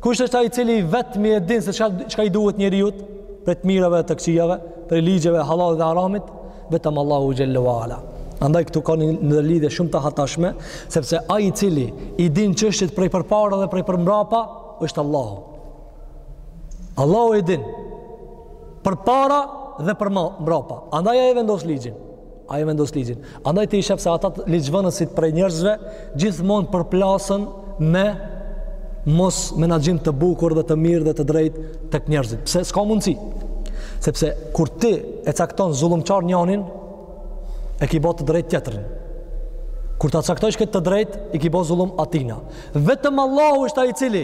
Kush është ai i cili i vetmi e din se çka, çka i duhet njeriut prej të mirave e të këqijave, prej ligjeve, hallallit dhe haramit, vetëm Allahu xhele ue ala. Andaj këtu ka një ndërlidhje shumë të hatashme, sepse ai i cili i din çështjet prej përpara dhe prej përmrapa, është Allahu. Allahu i din, Për para dhe për mbrapa. Andaj ai e vendos ligjin. Ai e vendos ligjin. Andaj ti i shef se ata ligjvënësit prej njerëzve gjithmonë përplasën me mosmenaxhim të bukur dhe të mirë dhe të drejtë tek njerëzit. Pse s'ka mundësi? Sepse kur ti e cakton zullumqar njanin, e ki bo të drejt tjetrin. Kur ta caktojshë këtë të drejt, i ki bo zullum atina. Vetëm Allahu është ai i cili,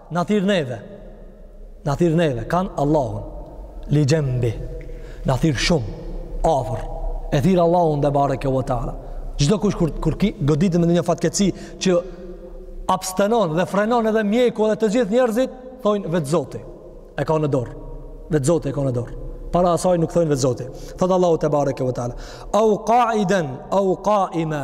Na thirr neve. Na thirr neve kah Allahu. Li xhembi. Na thirr shumë afër. E thirr Allahun te bareke u teala. Çdo kush kur kur goditet me një fatkeqësi që abstenon dhe frenon edhe mjeku edhe të gjithë njerëzit thojnë vet Zoti e ka në dorë. Vet Zoti e ka në dorë. Para asaj nuk thojnë vet Zoti. Thot Allahu te bareke u teala. Au qa'idan au qa'ima.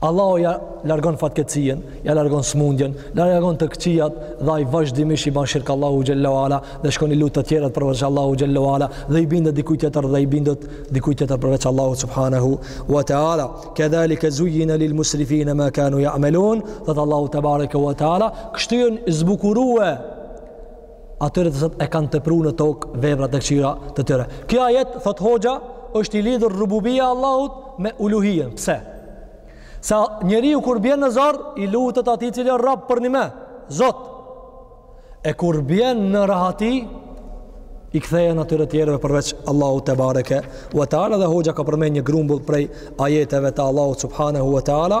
Allahu ja largon fatkeqësinë, ja largon smundjen, ja largon të këqijat dhe ai vazhdimisht i bën shirk Allahu xhallahu ala dhe shkon i lut të tjerët përveç Allahu xhallahu ala dhe i bindet dikujt tjetër dhe i bindet dikujt tjetër përveç Allahu subhanahu wa taala. Kedhalika zujina lil musrifina ma kanu ya'malun. Thot Allahu te bareke wa taala, kështu u janë zbukurue atyre të cilët e kanë tepru në tokë veprat e këqija të tyre. Kjo ajet, thot Hoxha, është i lidhur rububia e Allahut me uluhien. Pse? Se njeriu kur bjen në zor, i lutet atij i cili a rab përnjime, zot. E kur bjen në rahati, i kthehen atyre tjerëve përveç Allahu te bareke wa taala dhe hoxha ka përmend një grumbull prej ajeteve të Allahut subhanahu wa taala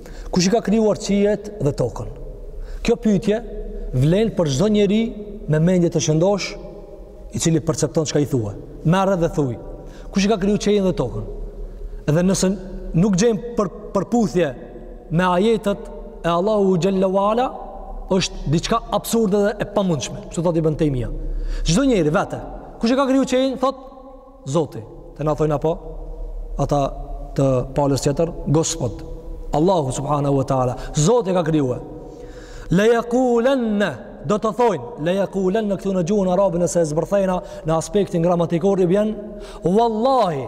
Kush i ka krijuar qijet dhe tokën? Kjo pyetje vlen për çdo njeri me mendje të shëndosh, i cili percepton çka i thua. Merre dhe thuji. Kush i ka krijuar qijet dhe tokën? Edhe nëse nuk gjen përputhje me ajetet e Allahu xhallahu ala, është diçka absurde dhe e pamundshme. Kështu thotë Ibn Taymija. Çdo njeri vete, kush i ka kriju qijet, thotë Zoti, të na thojnë apo ata të palës tjetër, Gospod, Allahu subhanahu wa ta'ala, Zoti e ka krijue, le jakulenne, do të thojnë, le jakulenne këtu në gjuhën arabe nëse e zbërthejna në aspektin gramatikor i bjen, Wallahi,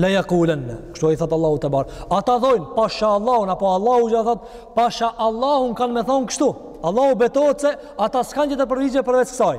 le jakulenne, kështu e thotë Allahu tebar, ata thojnë, pasha Allahun, apo Allahu që thotë, pasha Allahun kanë me thonë kështu, Allahu betohet se ata s'kanë tjetër përgjigje përveç kësaj.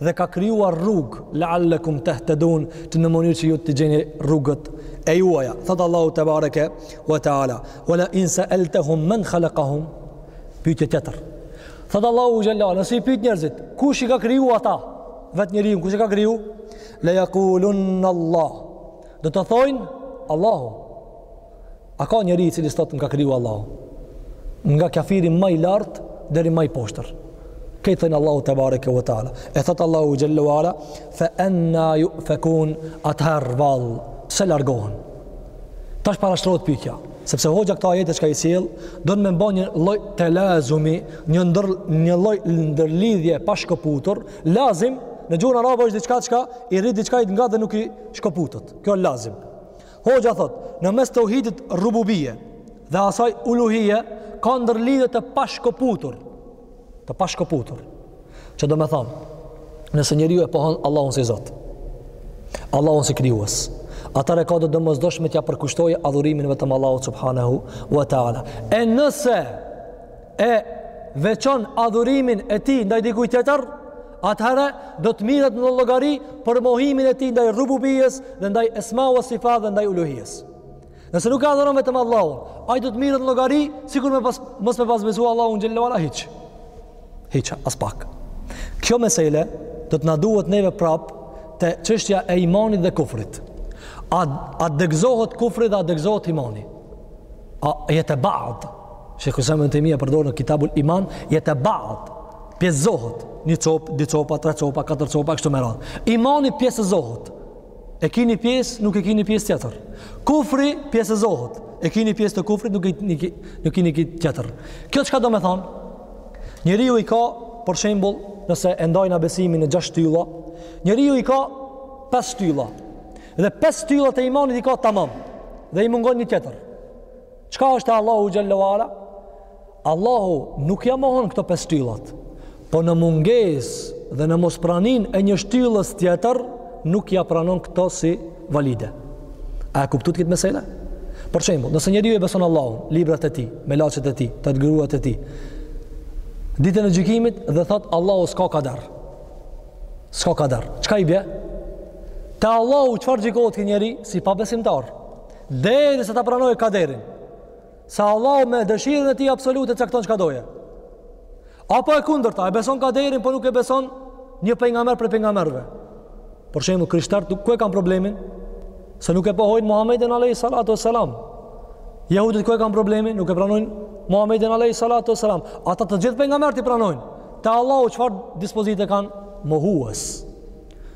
dhe ka krijuar rrugë la'allakum tahtadun të në mënyrë që ju të gjeni rrugët e juaja thot Allahu te bareke ve teala wala in sa'altahum man khalaqahum pyetje tjetër thot Allahu xhalla nëse i pyet njerëzit kush i ka kriju ata vet njeriu kush e ka kriju la yaqulun Allah do të thojnë Allahu A ka njeri i cili s'thotë më ka kriju Allah? Nga kafiri ma i lartë, deri ma i poshtër. Ka thënë Allahu tebareke ve teala. E thotë Allahu xhelle ue ala, fe enna jufekun atëherë vallë, pse largohen. Tash parashtrohet pyetja, sepse hoxha këto ajete çka i sjell, don me mba një lloj telazumi, një, ndër, një lloj ndërlidhje pashkëputur, lazim, në gjuhën arabe është diçka çka i rri diçkaje ngat dhe nuk i shkëputet. Kjo lazim. Hoxha thotë, në mes teuhidit rububije dhe asaj uluhije, ka ndërlidhje të pashkëputur. Të pashkëputur. Që domethënë, nëse njeriu e pohon Allahun si Zot, Allahun si krijues. Atëherë e ka të domosdoshme t'ia përkushtojë adhurimin vetëm Allahut subhanahu wa taala. E nëse e veçon adhurimin e tij ndaj dikujt tjetër, atëherë do të merret në llogari për mohimin e tij ndaj rububijes dhe ndaj esma ua sifat dhe ndaj uluhijes. Nëse nuk e adhuron vetëm Allahun, ai do të merret në llogari sikur me pas, mos me pas besu Allahun xhelle ue ala hiç. Hiç, as pak. Kjo mesele do të na duhet neve prapë te çështja e imanit dhe kufrit. A, a degëzohet kufri dhe a degëzohet imani. A jeteba'ad. Shejhul Islam ibn Taymija përdor në Kitabul Iman jeteba'ad. Pjesëzohet një copë, dy copa, tre copa, katër copa kështu me radhë. Imani pjesëzohet. E ki një pjesë, nuk e ki një pjesë tjetër. Kufri pjesëzohet. E ki një pjesë të kufrit, nuk e ki një, nuk ki një tjetër. Kjo çka do të thotë? Njeriu i ka, për shembull, nëse e ndajna besimin në gjashtë shtylla, njeriu i ka pesë shtylla. Dhe pesë shtyllat e imanit i ka tamam. Dhe i mungon një tjetër. Çka është Allahu xhelle ue ala? Allahu nuk ia mohon këto pesë shtyllat. Po në mungesë dhe në mospraninë e një shtyllës tjetër, nuk ia pranon këto si valide. A e kuptut këtë mesele? Për shembull, nëse njeriu e beson Allahun, librat e tij, melaqet e tij, të dërguarit e tij, ditën e gjykimit dhe thotë Allahu s'ka kader. S'ka kader. Çka i bie? Te Allahu çfarë gjykohet ky njeri si pabesimtar. Derisa ta pranojë kaderin. Se Allahu me dëshirën e tij absolute cakton çka doje. Apo e kundërta, e beson kaderin, po nuk e beson një pejgamber prej pejgamberëve. Për shembull, krishterët ku e kanë problemin? Se nuk e pohojnë Muhammedin alayhi salatu wasalam. Jehudit ku e kanë problemin? Nuk e pranojnë Muhammedin alayhi salatu wasalam. Ata të gjithë pejgamberët i pranojnë. Te Allahu çfarë dispozite kanë? Mohues.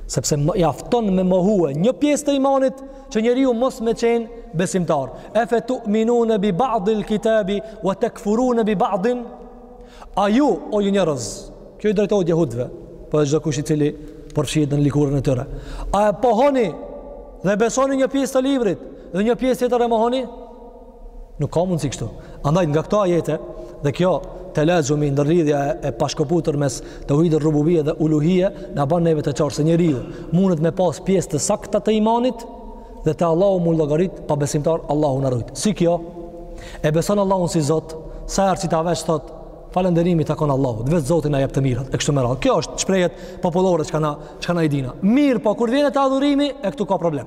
Sepse mjafton me mohue një pjesë të imanit që njeriu mos me qenë besimtar. E fe tu'minune bi ba'dil kitabi, wa tekfurune bi ba'din. A ju, o ju njerëz, kjo i drejtohet jehudve, po edhe çdokush i cili përfshihet në lëkurën e tyre. A e pohoni dhe besoni një pjesë të librit dhe një pjesë tjetër e mohoni? Nuk ka mundësi kështu. Andaj nga këto ajete dhe ky telazumi ndërlidhja e pashkëputur mes tauhidur- rububie dhe uluhie na bën neve të qartë se njeriu mundet me pas pjesë të sakta të imanit dhe te Allahu m'u llogarit pabesimtar Allahu na rujt. Si kjo? E beson Allahun si Zot, sa herë që ta vetsh thot Falënderimi takon Allahut, vetë Zoti na jep të mirat. E kështu me radhë. Kjo është shprehjet popullore çka na i dina. Mirëpo kur vjen te adhurimi, e këtu ka problem.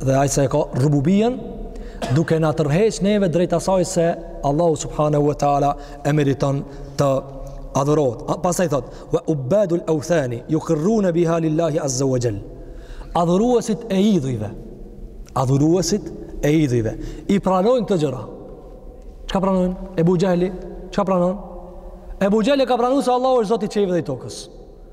dhe ai se e ka rububien duke na tërheq neve drejt asaj se Allahu subhanahu wa taala e meriton të adhurohet. Pastaj thot: "Wa ubadul awthani yuqirruna biha lillahi azza wa jall." Adhuruesit e idhujve. Adhuruesit e idhujve i pranojnë këto gjëra. Çka pranojnë? Ebu Xhehli, çka pranon? Ebu Xhehli ka pranu se Allahu është Zoti i qiejve dhe i tokës.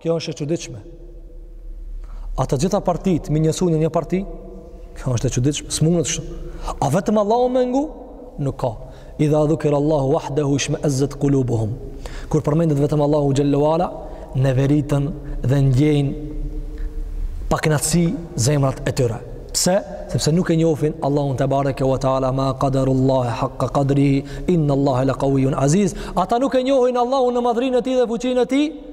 Kjo është e çuditshme. A të gjitha partitë m'i njësu në një parti? Kjo është e çuditshme, s'mundet kështu. A vetëm Allahun me ngu? Nuk ka. Idha dhukira Allahu wahdahu shma'azzat qulubuhum. Kur përmendet vetëm Allahu xhel-le ue ala, neveriten dhe ndjejnë pakënaqësi zemrat e tyre. Pse? Sepse nuk e njohin Allahun tebareke ve teala ma qadarullah haqqa qadrihi inna Allah la qawiyyun aziz. Ata nuk e njohin Allahun në madhrinë e tij dhe fuqinë e tij,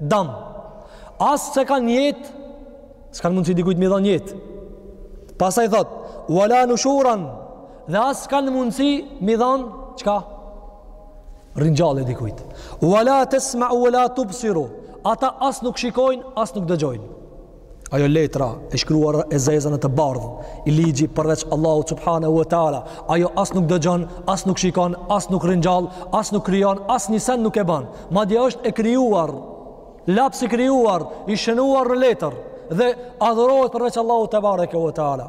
Dam. As se kanë jetë, se kan mundësi dikujt mi dhan jetë. Pastaj thot, wala nushuran dhe as s'kanë mundësi mi dhan çka? Ringjallje dikujt. Wala tasma'u wala tubsiru. Ata as nuk shikojnë, as nuk dëgjojnë. Ajo letra e shkruar e zeza në të bardhë, i ligji përveç Allahut subhanahu wa taala, ajo as nuk dëgjon, as nuk shikon, as nuk ringjall, as nuk krijon, asnjë send nuk e bën. Madje është e krijuar, laps i krijuar, i shënuar në letër dhe adhurohet përveç Allahut tebareke wa taala.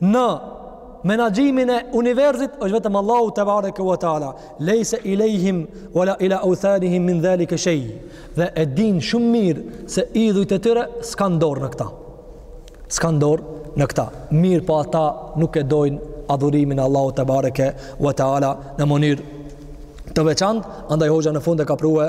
Në menaxhimin e universit është vetëm Allahu tebareke ve teala. Leysa ilejhim wala ila awthanihim min zalika shay. Dhe e din shumë mirë se idhujt e tyre s'kan dorë në këtë. S'kan dorë në këtë. Mirëpo ata nuk e dojnë adhurimin e Allahut tebareke ve teala në mënyrë të veçantë, andaj hoxha në fund e ka prue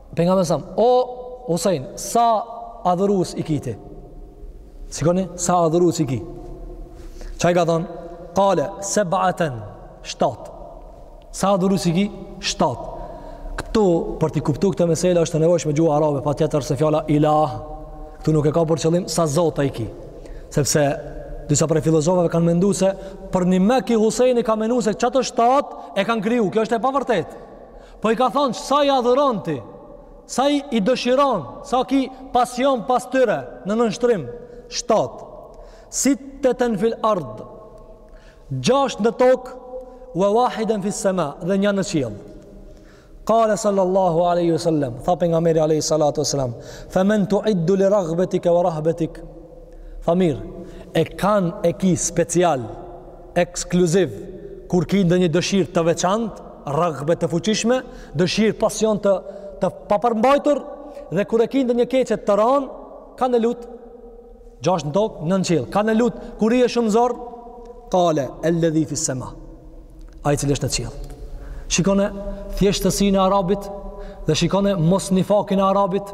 Pejgamberi sallallahu, o Husajn, sa adhurues i ki ti. Sikoni, sa adhurues i ki. Ça i ka thonë, kale sab'atan, shtat. Sa adhurues i ki? Shtat. Këtu për të kuptuar këtë meselë është e nevojshme gjuha arabe, patjetër se fjala ilah këtu nuk e ka për qëllim sa zota i ki. Sepse disa prej filozofëve kanë menduar se përnjimend ky Husajni ka menduar se qato shtat e kanë kriju. Kjo është e pavërtetë. Po i ka thonë sa i adhuron ti, sa i, i dëshiron, sa ki pasion pas tyre në nënshtrim. Shtatë, sitteten fil ard, gjasht në tokë, ue wahiden fis sema dhe një në qiell. Kale sallallahu aleyhi ve sellem, tha Pejgamberi aleyhi salatu ve selam, fe men tuiddu li raghbetike ve rahbetik, tha mirë, e kënd e ki special, ekskluziv, kur ki ndonjë dëshirë të veçantë, raghbet të fuqishme, dëshirë pasion të të papërmbajtur dhe kur e ki ndonjë keqe të randë, kënd e lut gjasht në tokë, një në qiell. Kënd e lut kur je shumë zor, kale elledhi fis sema. Ai i cili është në qiell. Shikone thjeshtësinë e arabit dhe shikone mosnifakin e arabit.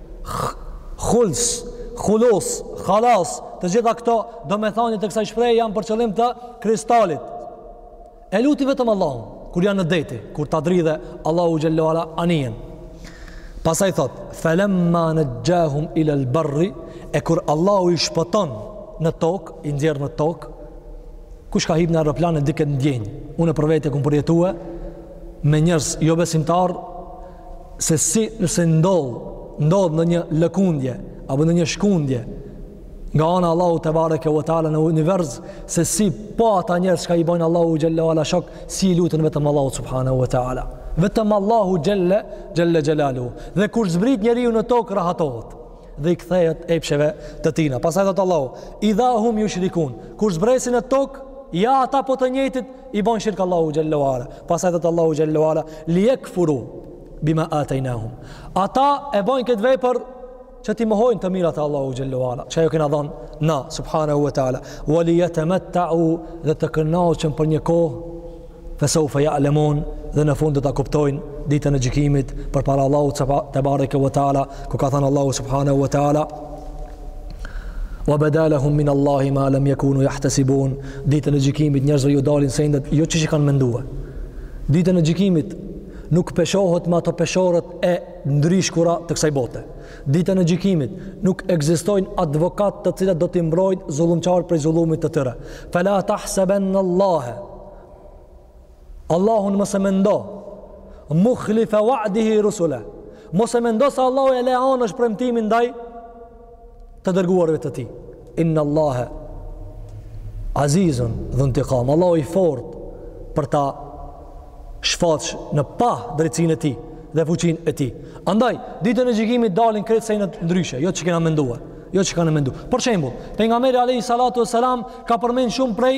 Khuls, khulus, khalas, të gjitha këto domethënie të kësaj shprehje janë për qëllim të kristalit. E lutin vetëm Allahun, kur janë në deti, kur ta dridhe Allahu xhelle ue ala anijen. Pastaj thotë, felemma nexhahum ilel berri, e kur Allahu i shpëton në tokë, i nxjerr në tokë, kush ka hip në aeroplan e di këtë ndjenjë, unë për vete e kam përjetue, me njerëz jobesimtarë, se si nëse ndodh, ndodh ndonjë lëkundje, apo ndonjë shkundje, nga ana e Allahut tebareke ve teala në univers, se si po ata njerëz çka i bojnë Allahut xhelle ue ala shok, si i luten vetëm Allahut subhanehu ve teala. Vetëm Allahut xhelle, xhelle xhelaluhu. Dhe kur zbrit njeriu në tokë, rahatohet. dhe i kthehet epsheve të tina. Pastaj thotë Allahu, idha hum jushrikun, kur zbresin në tokë, ja ata po të njëjtit, i bojnë shirk Allahut xhelle ue ala. Pastaj thotë Allahu xhelle ue ala, lijekfuru, bima atejnahum. Ata e bojnë këtë vepër që t'i mohojnë të mirat e Allahut xhelle ue ala, që jau kena dhonë, na, subhanahu wa ta'ala, wa lijetemetta'u dhe të kënaqen për një kohë, Fesaufe ja'lemun dhe në fund do ta kuptojnë ditën e gjykimit përpara Allahut tebareke ve teala ku ka thënë Allahu subhanahu ve teala wa badalahum min Allahi ma lam yakunu yahtasibun ditën e gjykimit njerëzve ju dalin sendet jo qysh i kanë menduar ditën e gjykimit nuk peshohet me ato peshoret e ndryshkura të kësaj bote ditën e gjykimit nuk ekzistojnë advokat të cilët do t'i mbrojnë zullumqarët prej zullumit të tyre fala tahsabanna Allaha Allahun mos e mendo. Mukhlifa wa'dihi rusula. Mos e mendo se Allahu e le anësh premtimin ndaj të dërguarve të tij. Inna Allaha Azizun dhuntiqam Allahu i fort për ta shfaq në pah drejtësinë e tij dhe fuqinë e tij. Andaj ditën e gjykimit dalin krejt sene ndryshe, jo çka na menduar, jo çka na menduar. Për shembull, pejgamberi alayhi salatu wasalam ka përmend shumë prej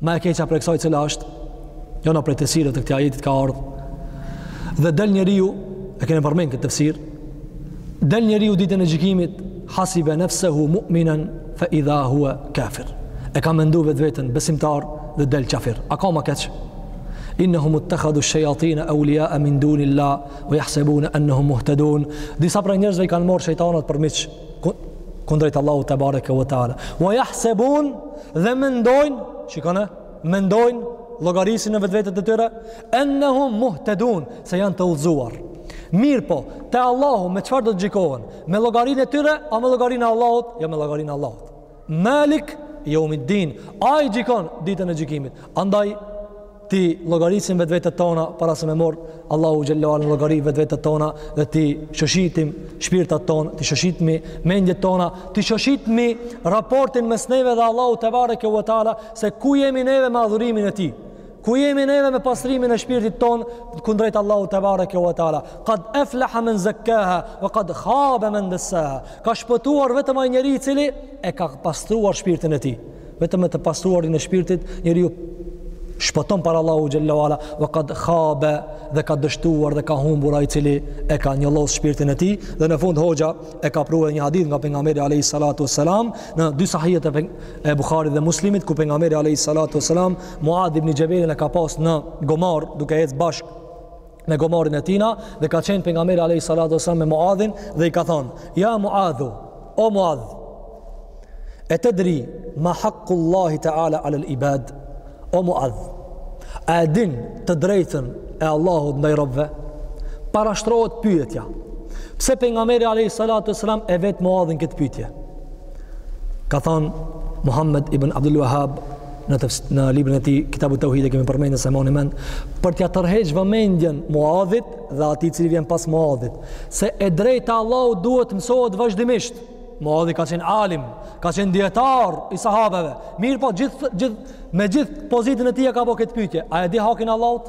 Ma e keqa prej kësaj cila është, një prej tefsireve të këtij ajetit ka ardhë, dhe del njeriu, e keni përmen këtë tefsir, del njeriu ditën e gjykimit, hasibe nefsehu mu'minen, fe idha hua kafir. E ka mendu vetveten besimtar dhe del kafir. A ka ma keq? Innehum ittekhadhu shejatine eulia'e min dunillah, ue jahsebune ennehum muhtedun. Disa prej njerëzve i kanë marrë shejtanat për miq. kundrejt Allahu tebareke ve teala. Wa yahsabun dhe mendojnë, shikone, mendojnë llogarisin në vetvetet e tyre, ennehum muhtadun, se janë të udhëzuar. Mirëpo, te Allahu me çfarë do të gjykohen? Me llogarinë e tyre, a me llogarinë e Allahut? Jo me llogarinë e Allahut. Malik Yawmiddin, ai gjykon ditën e gjykimit. Andaj t'i llogarisim vetvetet tona para se me marr Allahu xhelle ue ala në llogari vetvetet tona dhe t'i shoshitim shpirtat tonë, t'i shoshitmi mendjet tona, t'i shoshitmi raportin mes neve dhe Allahu tebareke ue teala se ku jemi neve me adhurimin e tij. Ku jemi neve me pastrimin e shpirtit tonë kundrejt Allahu tebareke ve teala? Qad aflaha men zakkaha wa qad khaba men dassaha. Ka shpëtuar vetëm ai njeri i cili e ka pastruar shpirtin e tij. Vetëm me të pastruarin e shpirtit njeriu shpëton para Allahu xhelle ue ala wa qad khaba dhe ka dështuar dhe ka humbur ai i cili e ka njollos shpirtin e tij dhe në fund hoxha e ka prur një hadith nga pejgamberi alayhi salatu wasalam në dy sahihet e Buhariut dhe Muslimit ku pejgamberi alayhi salatu wasalam Muadh ibn Xhebelin e ka pas në gomar duke ecë bashkë me gomarin e tina dhe ka qenë pejgamberi alayhi salatu wasallam me Muadhin dhe i ka thonë ja Muadhu o Muadh e tedri ma haqqullahi ta'ala ala al-ibad o Muadh a e din të drejtën e Allahut ndaj robëve parashtrohet pyetja pse pejgamberi alayhi salatu wasallam e vet Muadhin këtë pyetje Ka thonë Muhammed ibn Abdul Wahhab në të, në librin e tij Kitabu Tauhid e kemi përmend nëse moni men për t'ia tërheqë vëmendjen Muadhit dhe atij i cili vjen pas Muadhit, se e drejta e Allahut duhet të mësohet vazhdimisht. Muadhi ka qenë alim, ka qenë dijetar i sahabeve. Mirëpo gjithë gjithë me gjithë pozitën e tij ia ka bo këtë pyetje. A e di hakin Allahut?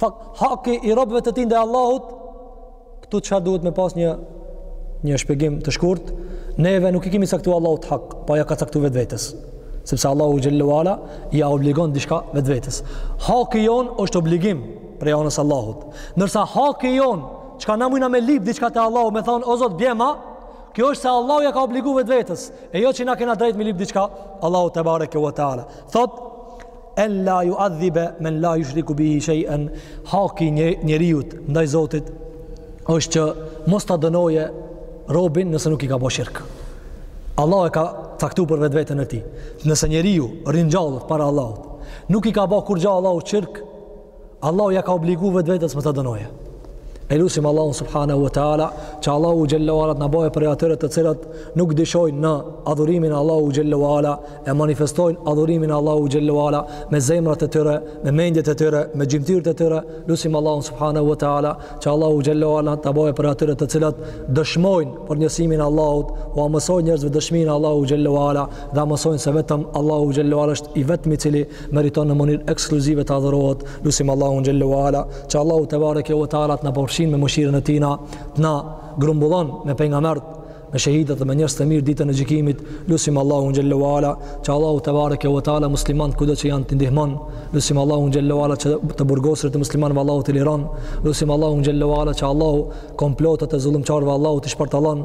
Pra, haki i robëve të tij ndaj Allahut, këtu çka duhet me pas një një shpjegim të shkurt, neve nuk i kemi caktuar Allahut hak, po ja ka caktuar vetvetes. Sepse Allahu xhelle ue ala ja obligon diçka vetvetes. Haki jon është obligim prej anës Allahut. Ndërsa haki jon, çka na mundna me lip diçka te Allahu, me thon o Zot bjema, kjo është se Allahu ja ka obliguar vetvetes, e jo që na kena drejt me lip diçka Allahu tebareke ue teala. Thot En la ju adhibe men la ju shriku bihi shejën haki i njeriut ndaj Zotit është që mos ta dënoje robin nëse nuk i ka bo shirk. Allahu e ka caktu për vetveten e tij. Nëse njeriu ringjallet para Allahut, nuk i ka bo kurgja Allahut shirk, Allahu ja ka obligu vetvetes mos ta dënoje. E lusim Allahun subhanahu wa taala, që Allahu xhelle ue ala t'na bëjë prej atyre të cilët nuk dyshojnë në adhurimin e Allahut xhelle ue ala, e manifestojnë adhurimin e Allahut xhelle ue ala me zemrat e tyre, me mendjet e tyre, me gjymtyrët e tyre. Lusim Allahun subhanahu wa taala, që Allahu xhelle ue ala t'na bëjë prej atyre të cilët dëshmojnë për njësimin e Allahut, ua mësojnë njerëzve dëshminë e Allahut xhelle ue ala, dhe ua mësojnë se vetëm Allahu xhelle ue ala është i vetmi i cili meriton në mënyrë ekskluzive të adhurohet, lusim Allahun xhelle ue ala, që Allahu tebareke ve teala të na përfshin me mëshirën e tina, të na grumbullon me pejgamberët, me shehidët dhe me njerëzit e mirë ditën e gjykimit, lusim Allahun xhelle ue ala, që Allahu tebareke ve teala muslimanët kudo që janë t'i ndihmon, lusim Allahun xhelle ue ala që të burgosurit e muslimanëve Allahu t'i liron, lusim Allahun xhelle ue ala që Allahu komplotet e zullumqarëve Allahu t'i shpartallon,